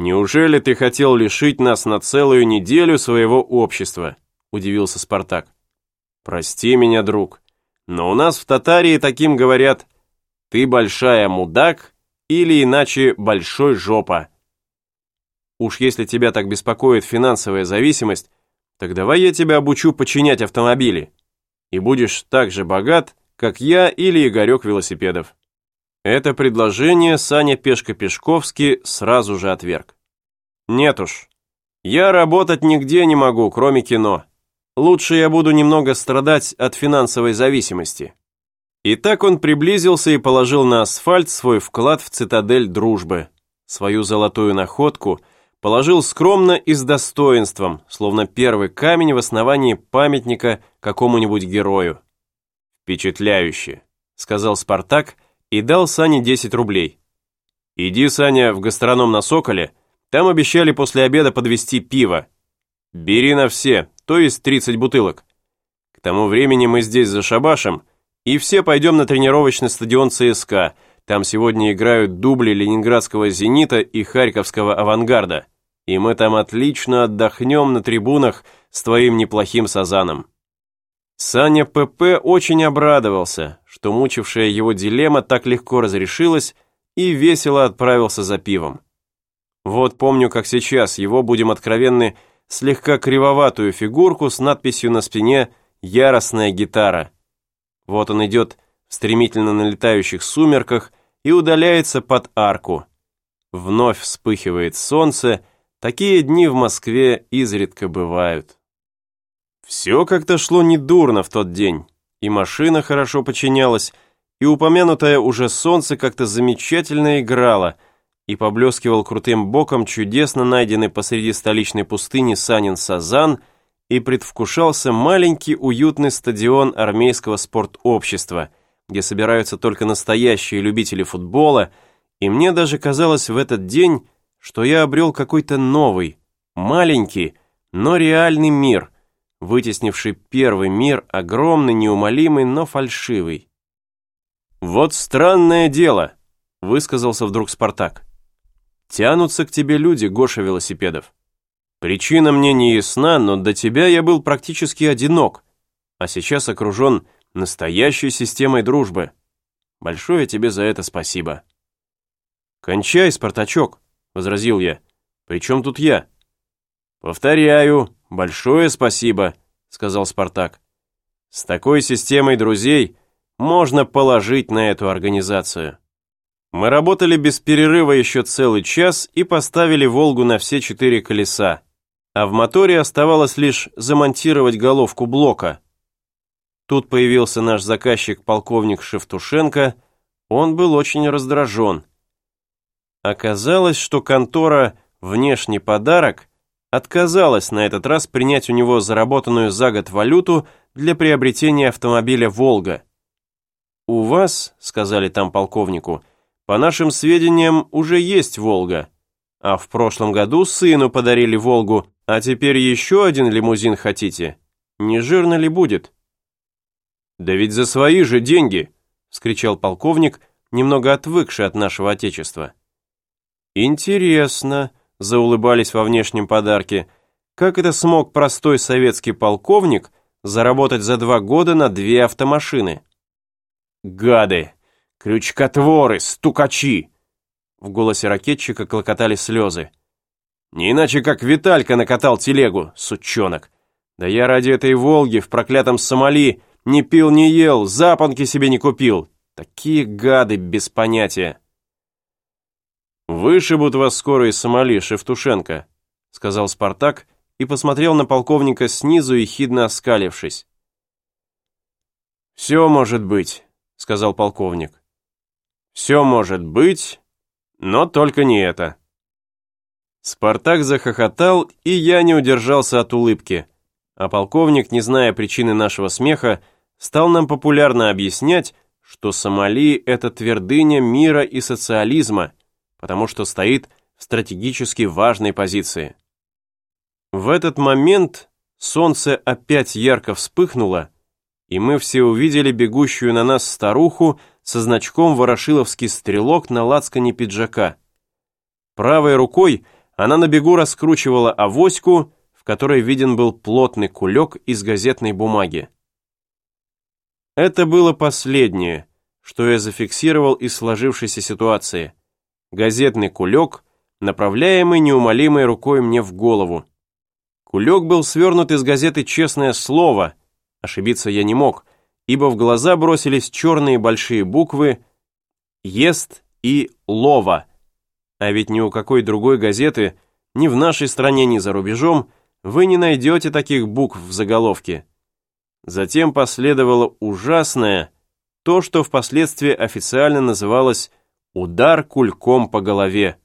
«Неужели ты хотел лишить нас на целую неделю своего общества?» – удивился Спартак. «Прости меня, друг, но у нас в Татарии таким говорят «ты большая мудак» или иначе «большой жопа». Уж если тебя так беспокоит финансовая зависимость, так давай я тебя обучу починять автомобили. И будешь так же богат, как я или Игорек Велосипедов. Это предложение Саня Пешко-Пешковский сразу же отверг. Нет уж, я работать нигде не могу, кроме кино. Лучше я буду немного страдать от финансовой зависимости. И так он приблизился и положил на асфальт свой вклад в цитадель дружбы, свою золотую находку, положил скромно и с достоинством, словно первый камень в основании памятника какому-нибудь герою. «Впечатляюще», — сказал Спартак, — и дал Сане 10 рублей. «Иди, Саня, в гастроном на Соколе, там обещали после обеда подвести пиво. Бери на все, то есть 30 бутылок. К тому времени мы здесь за шабашем, и все пойдем на тренировочный стадион ЦСКА, там сегодня играют дубли ленинградского «Зенита» и харьковского «Авангарда», и мы там отлично отдохнем на трибунах с твоим неплохим сазаном». Саня ПП очень обрадовался, что мучившая его дилемма так легко разрешилась и весело отправился за пивом. Вот помню, как сейчас его, будем откровенны, слегка кривоватую фигурку с надписью на спине «Яростная гитара». Вот он идет в стремительно налетающих сумерках и удаляется под арку. Вновь вспыхивает солнце, такие дни в Москве изредка бывают. Все как-то шло недурно в тот день. И машина хорошо починялась, и упомянутое уже солнце как-то замечательно играло, и поблескивал крутым боком чудесно найденный посреди столичной пустыни Санин Сазан, и предвкушался маленький уютный стадион армейского спортобщества, где собираются только настоящие любители футбола, и мне даже казалось в этот день, что я обрел какой-то новый, маленький, но реальный мир – вытеснивший первый мир, огромный, неумолимый, но фальшивый. «Вот странное дело», — высказался вдруг Спартак. «Тянутся к тебе люди, Гоша Велосипедов. Причина мне не ясна, но до тебя я был практически одинок, а сейчас окружен настоящей системой дружбы. Большое тебе за это спасибо». «Кончай, Спартачок», — возразил я. «При чем тут я?» «Повторяю, большое спасибо», — сказал Спартак. «С такой системой друзей можно положить на эту организацию». Мы работали без перерыва еще целый час и поставили «Волгу» на все четыре колеса, а в моторе оставалось лишь замонтировать головку блока. Тут появился наш заказчик, полковник Шевтушенко, он был очень раздражен. Оказалось, что контора «Внешний подарок» отказалась на этот раз принять у него заработанную за год валюту для приобретения автомобиля «Волга». «У вас, — сказали там полковнику, — по нашим сведениям, уже есть «Волга», а в прошлом году сыну подарили «Волгу», а теперь еще один лимузин хотите? Не жирно ли будет?» «Да ведь за свои же деньги!» — вскричал полковник, немного отвыкший от нашего отечества. «Интересно», заулыбались во внешнем подарке, как это смог простой советский полковник заработать за два года на две автомашины? «Гады! Крючкотворы! Стукачи!» В голосе ракетчика клокотали слезы. «Не иначе, как Виталька накатал телегу, сучонок. Да я ради этой «Волги» в проклятом Сомали не пил, не ел, запонки себе не купил. Такие гады без понятия!» «Вышибут вас скоро из Сомали, Шевтушенко», сказал Спартак и посмотрел на полковника снизу, ехидно оскалившись. «Все может быть», — сказал полковник. «Все может быть, но только не это». Спартак захохотал, и я не удержался от улыбки, а полковник, не зная причины нашего смеха, стал нам популярно объяснять, что Сомали — это твердыня мира и социализма, потому что стоит в стратегически важной позиции. В этот момент солнце опять ярко вспыхнуло, и мы все увидели бегущую на нас старуху со значком «Ворошиловский стрелок» на лацкане пиджака. Правой рукой Она на бегу раскручивала авоську, в которой виден был плотный кулек из газетной бумаги. Это было последнее, что я зафиксировал из сложившейся ситуации. Газетный кулек, направляемый неумолимой рукой мне в голову. Кулек был свернут из газеты «Честное слово». Ошибиться я не мог, ибо в глаза бросились черные большие буквы «Ест» и «Лова». А ведь ни у какой другой газеты, ни в нашей стране, ни за рубежом, вы не найдете таких букв в заголовке. Затем последовало ужасное, то, что впоследствии официально называлось «удар кульком по голове».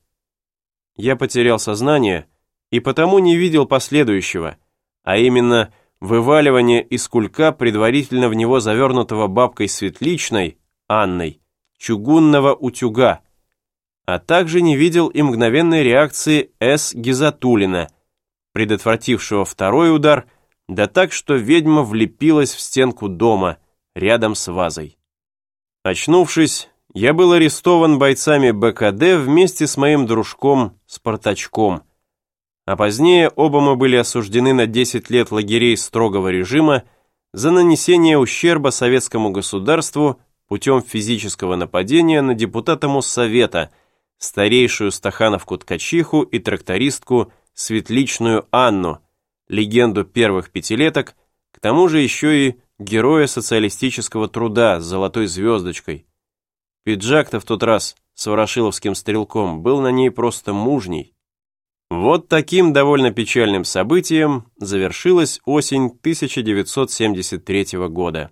Я потерял сознание и потому не видел последующего, а именно вываливание из кулька предварительно в него завернутого бабкой Светличной, Анной, чугунного утюга, а также не видел и мгновенной реакции С. Гизатулина, предотвратившего второй удар, да так, что ведьма влепилась в стенку дома, рядом с вазой. Очнувшись, я был арестован бойцами БКД вместе с моим дружком Спартачком, а позднее оба мы были осуждены на 10 лет лагерей строгого режима за нанесение ущерба советскому государству путем физического нападения на депутата Моссовета, старейшую стахановку-ткачиху и трактористку Светличную Анну, легенду первых пятилеток, к тому же еще и героя социалистического труда с золотой звездочкой. Пиджак-то в тот раз с ворошиловским стрелком был на ней просто мужней. Вот таким довольно печальным событием завершилась осень 1973 года.